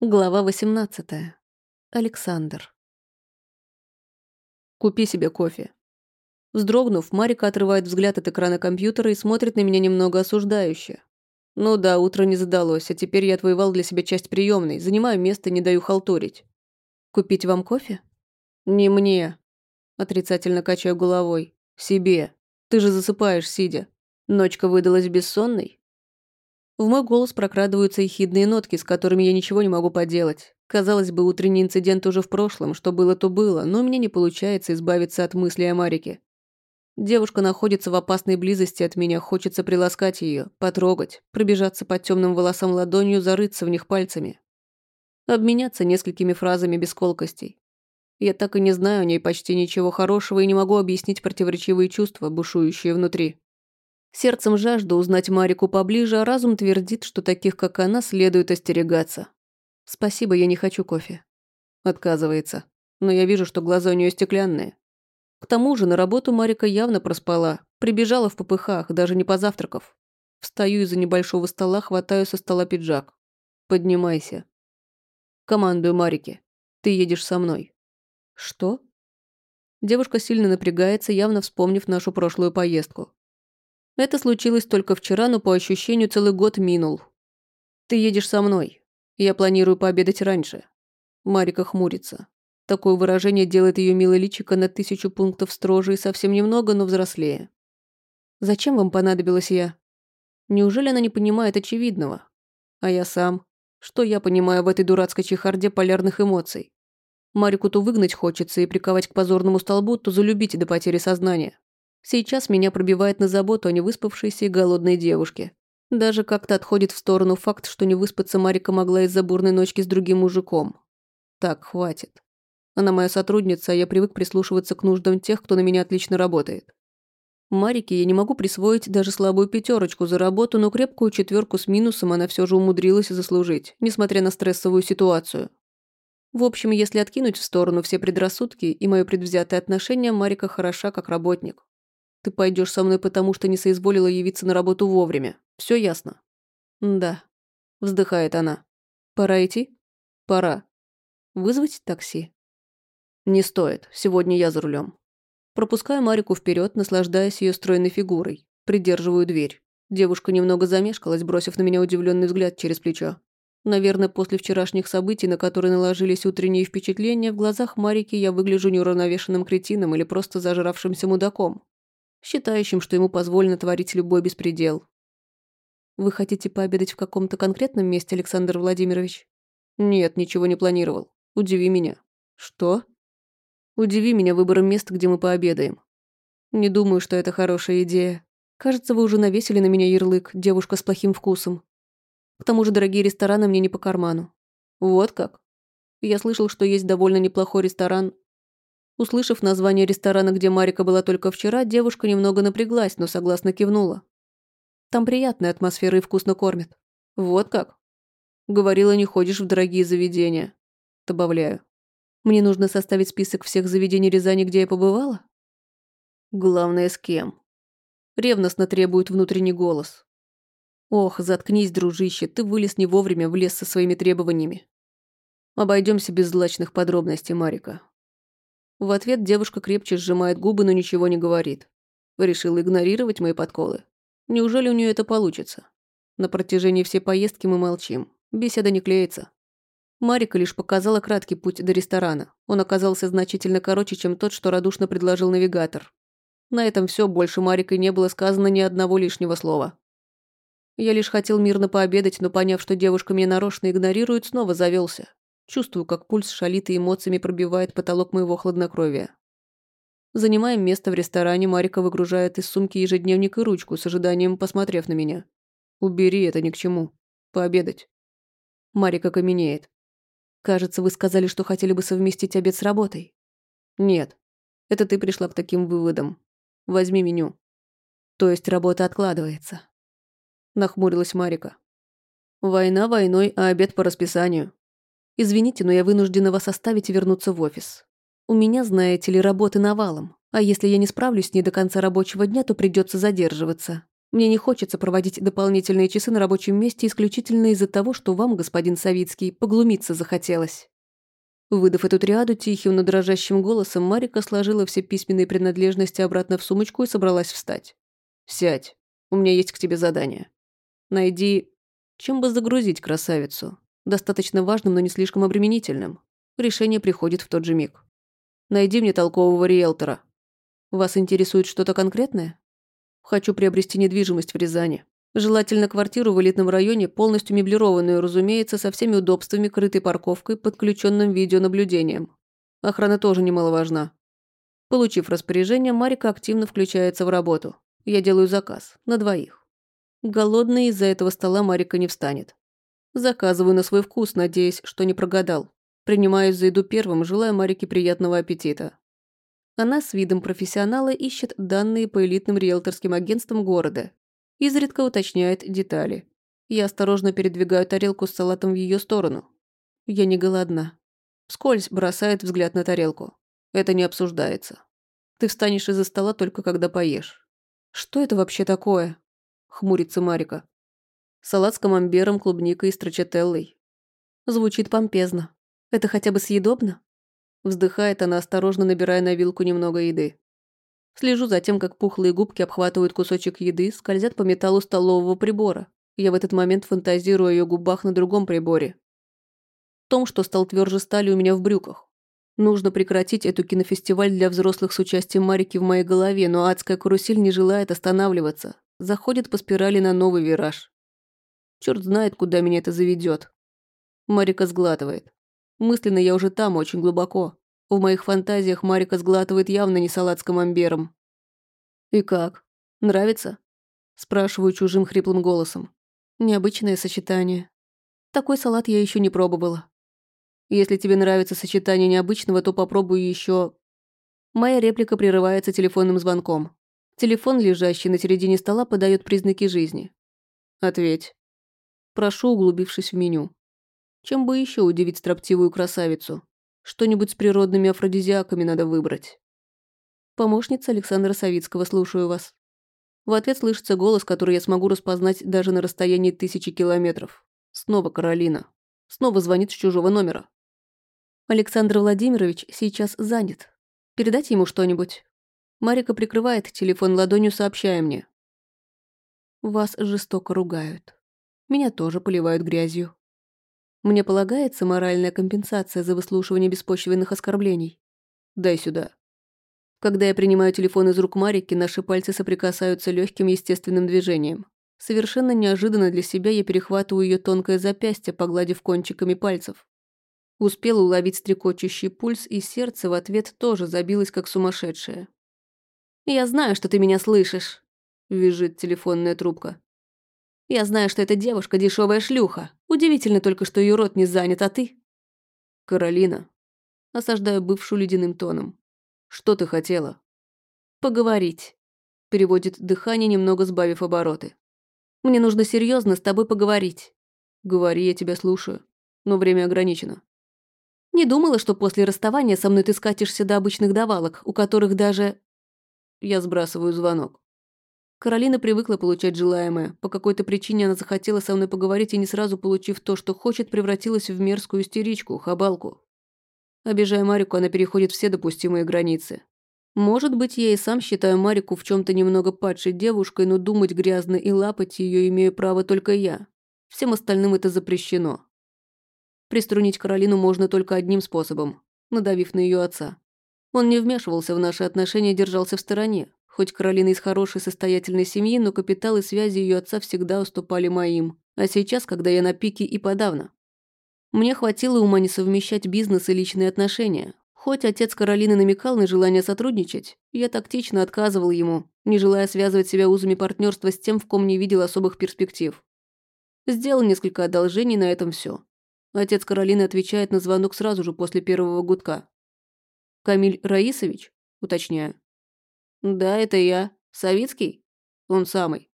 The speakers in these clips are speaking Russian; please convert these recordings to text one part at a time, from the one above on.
Глава 18. Александр. «Купи себе кофе». Вздрогнув, Марика отрывает взгляд от экрана компьютера и смотрит на меня немного осуждающе. «Ну да, утро не задалось, а теперь я отвоевал для себя часть приемной, занимаю место, не даю халтурить». «Купить вам кофе?» «Не мне». Отрицательно качаю головой. «Себе. Ты же засыпаешь, сидя. Ночка выдалась бессонной?» В мой голос прокрадываются ехидные нотки, с которыми я ничего не могу поделать. Казалось бы, утренний инцидент уже в прошлом, что было, то было, но у меня не получается избавиться от мысли о Марике. Девушка находится в опасной близости от меня, хочется приласкать ее, потрогать, пробежаться по темным волосам ладонью, зарыться в них пальцами. Обменяться несколькими фразами без колкостей. Я так и не знаю о ней почти ничего хорошего и не могу объяснить противоречивые чувства, бушующие внутри. Сердцем жажду узнать Марику поближе, а разум твердит, что таких, как она, следует остерегаться. «Спасибо, я не хочу кофе». Отказывается. Но я вижу, что глаза у нее стеклянные. К тому же на работу Марика явно проспала. Прибежала в попыхах, даже не позавтракав. Встаю из-за небольшого стола, хватаю со стола пиджак. «Поднимайся». Командую Марике. «Ты едешь со мной». «Что?» Девушка сильно напрягается, явно вспомнив нашу прошлую поездку. Это случилось только вчера, но по ощущению целый год минул. Ты едешь со мной. Я планирую пообедать раньше. Марика хмурится. Такое выражение делает ее милое личико на тысячу пунктов строже и совсем немного, но взрослее. Зачем вам понадобилась я? Неужели она не понимает очевидного? А я сам. Что я понимаю в этой дурацкой чехарде полярных эмоций? Марику то выгнать хочется и приковать к позорному столбу, то залюбить до потери сознания. Сейчас меня пробивает на заботу о невыспавшейся и голодной девушке. Даже как-то отходит в сторону факт, что не выспаться Марика могла из-за бурной ночки с другим мужиком. Так, хватит. Она моя сотрудница, а я привык прислушиваться к нуждам тех, кто на меня отлично работает. Марике я не могу присвоить даже слабую пятерочку за работу, но крепкую четверку с минусом она все же умудрилась заслужить, несмотря на стрессовую ситуацию. В общем, если откинуть в сторону все предрассудки и мое предвзятое отношение, Марика хороша как работник. Ты пойдешь со мной, потому что не соизволила явиться на работу вовремя. Все ясно?» «Да», — вздыхает она. «Пора идти?» «Пора. Вызвать такси?» «Не стоит. Сегодня я за рулем. Пропускаю Марику вперед, наслаждаясь ее стройной фигурой. Придерживаю дверь. Девушка немного замешкалась, бросив на меня удивленный взгляд через плечо. Наверное, после вчерашних событий, на которые наложились утренние впечатления, в глазах Марики я выгляжу неуравновешенным кретином или просто зажравшимся мудаком считающим, что ему позволено творить любой беспредел. Вы хотите пообедать в каком-то конкретном месте, Александр Владимирович? Нет, ничего не планировал. Удиви меня. Что? Удиви меня выбором места, где мы пообедаем. Не думаю, что это хорошая идея. Кажется, вы уже навесили на меня ярлык «девушка с плохим вкусом». К тому же дорогие рестораны мне не по карману. Вот как? Я слышал, что есть довольно неплохой ресторан Услышав название ресторана, где Марика была только вчера, девушка немного напряглась, но согласно кивнула. Там приятная атмосфера и вкусно кормят. Вот как? Говорила, не ходишь в дорогие заведения. Добавляю. Мне нужно составить список всех заведений Рязани, где я побывала? Главное, с кем? Ревностно требует внутренний голос. Ох, заткнись, дружище, ты вылез не вовремя, влез со своими требованиями. Обойдемся без злачных подробностей, Марика. В ответ девушка крепче сжимает губы, но ничего не говорит. Решила игнорировать мои подколы. Неужели у нее это получится? На протяжении всей поездки мы молчим. Беседа не клеится. Марика лишь показала краткий путь до ресторана. Он оказался значительно короче, чем тот, что радушно предложил навигатор. На этом все, больше Марикой не было сказано ни одного лишнего слова. Я лишь хотел мирно пообедать, но поняв, что девушка меня нарочно игнорирует, снова завелся. Чувствую, как пульс шалит и эмоциями пробивает потолок моего хладнокровия. Занимаем место в ресторане, Марика выгружает из сумки ежедневник и ручку, с ожиданием посмотрев на меня. «Убери, это ни к чему. Пообедать». Марика каменеет. «Кажется, вы сказали, что хотели бы совместить обед с работой». «Нет. Это ты пришла к таким выводам. Возьми меню». «То есть работа откладывается?» Нахмурилась Марика. «Война войной, а обед по расписанию. Извините, но я вынуждена вас оставить и вернуться в офис. У меня, знаете ли, работы навалом. А если я не справлюсь с ней до конца рабочего дня, то придется задерживаться. Мне не хочется проводить дополнительные часы на рабочем месте исключительно из-за того, что вам, господин Савицкий, поглумиться захотелось». Выдав эту триаду тихим, но дрожащим голосом, Марика сложила все письменные принадлежности обратно в сумочку и собралась встать. «Сядь. У меня есть к тебе задание. Найди... Чем бы загрузить красавицу? Достаточно важным, но не слишком обременительным. Решение приходит в тот же миг. Найди мне толкового риэлтора. Вас интересует что-то конкретное? Хочу приобрести недвижимость в Рязани. Желательно квартиру в элитном районе, полностью меблированную, разумеется, со всеми удобствами, крытой парковкой, подключенным видеонаблюдением. Охрана тоже немаловажна. Получив распоряжение, Марика активно включается в работу. Я делаю заказ. На двоих. Голодный из-за этого стола Марика не встанет. Заказываю на свой вкус, надеясь, что не прогадал. Принимаюсь за еду первым, желая Марике приятного аппетита. Она с видом профессионала ищет данные по элитным риэлторским агентствам города Изредка уточняет детали. Я осторожно передвигаю тарелку с салатом в ее сторону. Я не голодна. Вскользь бросает взгляд на тарелку. Это не обсуждается. Ты встанешь из-за стола только когда поешь. Что это вообще такое? Хмурится Марика. Салат с камамбером, клубникой и строчателлой. Звучит помпезно. Это хотя бы съедобно? Вздыхает она, осторожно набирая на вилку немного еды. Слежу за тем, как пухлые губки обхватывают кусочек еды, скользят по металлу столового прибора. Я в этот момент фантазирую о ее губах на другом приборе. В том, что стал тверже стали у меня в брюках. Нужно прекратить эту кинофестиваль для взрослых с участием Марики в моей голове, но адская карусель не желает останавливаться. Заходит по спирали на новый вираж. Черт знает, куда меня это заведет. Марика сглатывает. Мысленно я уже там, очень глубоко. В моих фантазиях Марика сглатывает явно не салат с камамбером. «И как? Нравится?» Спрашиваю чужим хриплым голосом. Необычное сочетание. Такой салат я еще не пробовала. Если тебе нравится сочетание необычного, то попробуй еще. Моя реплика прерывается телефонным звонком. Телефон, лежащий на середине стола, подает признаки жизни. Ответь. Прошу, углубившись в меню. Чем бы еще удивить строптивую красавицу? Что-нибудь с природными афродизиаками надо выбрать. Помощница Александра Савицкого, слушаю вас. В ответ слышится голос, который я смогу распознать даже на расстоянии тысячи километров. Снова Каролина. Снова звонит с чужого номера. Александр Владимирович сейчас занят. Передать ему что-нибудь? Марика прикрывает телефон ладонью, сообщая мне. Вас жестоко ругают. Меня тоже поливают грязью. Мне полагается моральная компенсация за выслушивание беспочвенных оскорблений. Дай сюда. Когда я принимаю телефон из рук Марики, наши пальцы соприкасаются легким естественным движением. Совершенно неожиданно для себя я перехватываю ее тонкое запястье, погладив кончиками пальцев. Успела уловить стрекочущий пульс, и сердце в ответ тоже забилось, как сумасшедшее. «Я знаю, что ты меня слышишь», — визжит телефонная трубка. Я знаю, что эта девушка дешевая шлюха. Удивительно только, что ее рот не занят, а ты? Каролина. Осаждаю бывшую ледяным тоном. Что ты хотела? Поговорить. Переводит дыхание, немного сбавив обороты. Мне нужно серьезно с тобой поговорить. Говори, я тебя слушаю. Но время ограничено. Не думала, что после расставания со мной ты скатишься до обычных давалок, у которых даже... Я сбрасываю звонок. Каролина привыкла получать желаемое. По какой-то причине она захотела со мной поговорить и не сразу получив то, что хочет, превратилась в мерзкую истеричку, хабалку. Обижая Марику, она переходит все допустимые границы. Может быть, я и сам считаю Марику в чем то немного падшей девушкой, но думать грязно и лапать ее имею право только я. Всем остальным это запрещено. Приструнить Каролину можно только одним способом, надавив на ее отца. Он не вмешивался в наши отношения держался в стороне, Хоть Каролина из хорошей состоятельной семьи, но капитал и связи ее отца всегда уступали моим. А сейчас, когда я на пике и подавно. Мне хватило ума не совмещать бизнес и личные отношения. Хоть отец Каролины намекал на желание сотрудничать, я тактично отказывал ему, не желая связывать себя узами партнерства с тем, в ком не видел особых перспектив. Сделал несколько одолжений, на этом все. Отец Каролины отвечает на звонок сразу же после первого гудка. «Камиль Раисович?» – уточняю. «Да, это я. Савицкий?» «Он самый».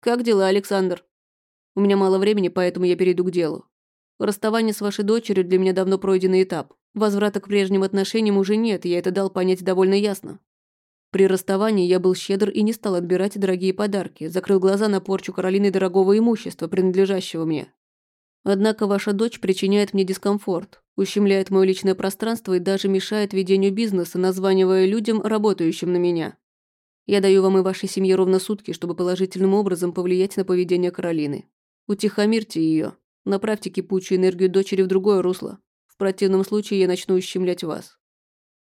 «Как дела, Александр?» «У меня мало времени, поэтому я перейду к делу. Расставание с вашей дочерью для меня давно пройденный этап. Возврата к прежним отношениям уже нет, я это дал понять довольно ясно. При расставании я был щедр и не стал отбирать дорогие подарки, закрыл глаза на порчу Каролины дорогого имущества, принадлежащего мне. Однако ваша дочь причиняет мне дискомфорт, ущемляет мое личное пространство и даже мешает ведению бизнеса, названивая людям, работающим на меня. Я даю вам и вашей семье ровно сутки, чтобы положительным образом повлиять на поведение Каролины. Утихомирьте ее, направьте кипучую энергию дочери в другое русло. В противном случае я начну ущемлять вас.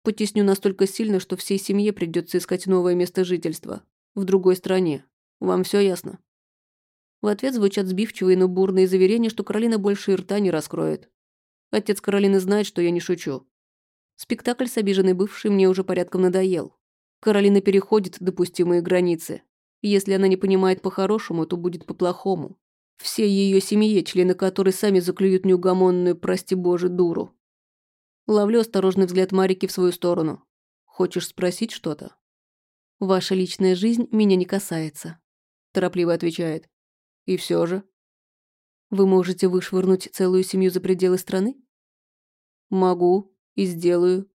Потесню настолько сильно, что всей семье придется искать новое место жительства. В другой стране. Вам все ясно? В ответ звучат сбивчивые, но бурные заверения, что Каролина больше и рта не раскроет. Отец Каролины знает, что я не шучу. Спектакль с обиженной бывшей мне уже порядком надоел. Каролина переходит допустимые границы. Если она не понимает по-хорошему, то будет по-плохому. Все ее семье, члены которой сами заклюют неугомонную, прости боже, дуру. Ловлю осторожный взгляд Марики в свою сторону. Хочешь спросить что-то? Ваша личная жизнь меня не касается. Торопливо отвечает. И все же. Вы можете вышвырнуть целую семью за пределы страны? Могу и сделаю,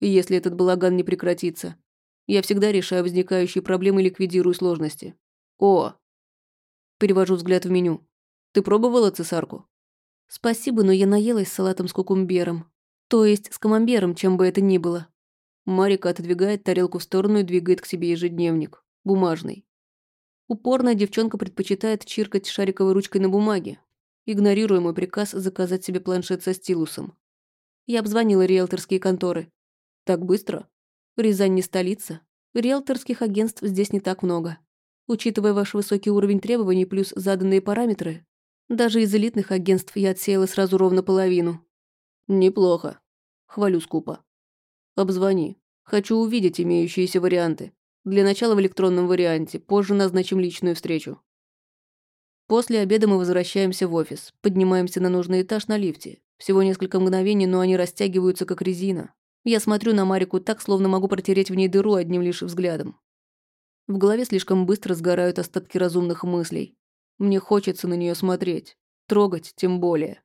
если этот балаган не прекратится. Я всегда решаю возникающие проблемы и ликвидирую сложности. О! Перевожу взгляд в меню. Ты пробовала цесарку? Спасибо, но я наелась салатом с кукумбером. То есть с камамбером, чем бы это ни было. Марика отодвигает тарелку в сторону и двигает к себе ежедневник. Бумажный. Упорная девчонка предпочитает чиркать шариковой ручкой на бумаге, игнорируя мой приказ заказать себе планшет со стилусом. Я обзвонила риэлторские конторы. Так быстро? Рязань не столица. Риэлторских агентств здесь не так много. Учитывая ваш высокий уровень требований плюс заданные параметры, даже из элитных агентств я отсеяла сразу ровно половину. Неплохо. Хвалю скупо. Обзвони. Хочу увидеть имеющиеся варианты. Для начала в электронном варианте, позже назначим личную встречу. После обеда мы возвращаемся в офис, поднимаемся на нужный этаж на лифте. Всего несколько мгновений, но они растягиваются как резина. Я смотрю на Марику так, словно могу протереть в ней дыру одним лишь взглядом. В голове слишком быстро сгорают остатки разумных мыслей. Мне хочется на нее смотреть. Трогать тем более.